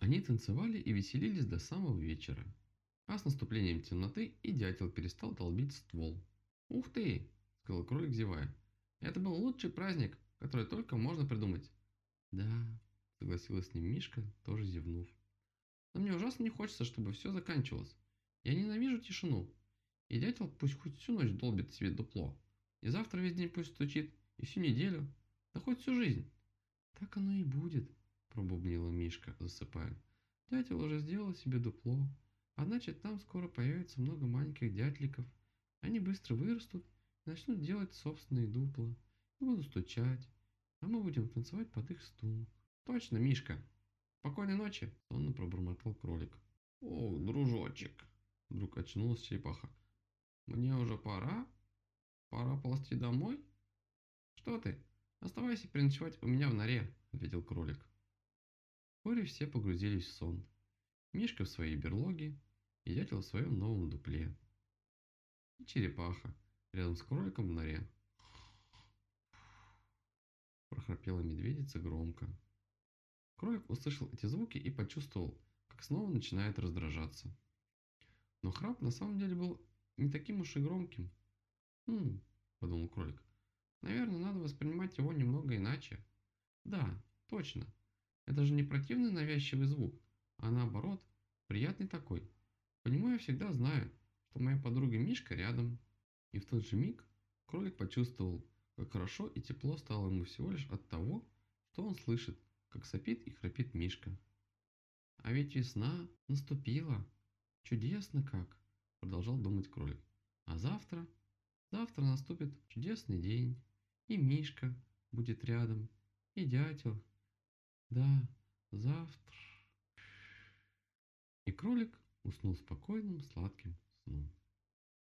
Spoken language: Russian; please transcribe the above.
Они танцевали и веселились до самого вечера. А с наступлением темноты и дятел перестал долбить ствол. «Ух ты!» – сказал кролик, зевая. «Это был лучший праздник, который только можно придумать». «Да», – согласилась с ним Мишка, тоже зевнув. «Но мне ужасно не хочется, чтобы все заканчивалось. Я ненавижу тишину. И дятел пусть хоть всю ночь долбит себе дупло. И завтра весь день пусть стучит, и всю неделю, да хоть всю жизнь». «Так оно и будет», – пробубнила Мишка, засыпая. «Дятел уже сделал себе дупло, а значит там скоро появится много маленьких дятликов. Они быстро вырастут и начнут делать собственные дупла, и будут стучать, а мы будем танцевать под их стук». «Точно, Мишка!» «Спокойной ночи!» – сонно пробормотал кролик. «О, дружочек!» – вдруг очнулась черепаха. «Мне уже пора? Пора ползти домой?» «Что ты? Оставайся переночевать у меня в норе», – ответил кролик. Вскоре все погрузились в сон. Мишка в своей берлоге и дятел в своем новом дупле. И черепаха рядом с кроликом в норе. Прохрапела медведица громко. Кролик услышал эти звуки и почувствовал, как снова начинает раздражаться. Но храп на самом деле был не таким уж и громким. «Хм», – подумал кролик, – «наверное, надо воспринимать его немного иначе». «Да, точно, это же не противный навязчивый звук, а наоборот, приятный такой. По нему я всегда знаю, что моя подруга Мишка рядом». И в тот же миг кролик почувствовал, как хорошо и тепло стало ему всего лишь от того, что он слышит, как сопит и храпит Мишка. А ведь весна наступила. Чудесно как, продолжал думать кролик. А завтра? Завтра наступит чудесный день. И Мишка будет рядом, и дятел. Да, завтра. И кролик уснул спокойным сладким сном.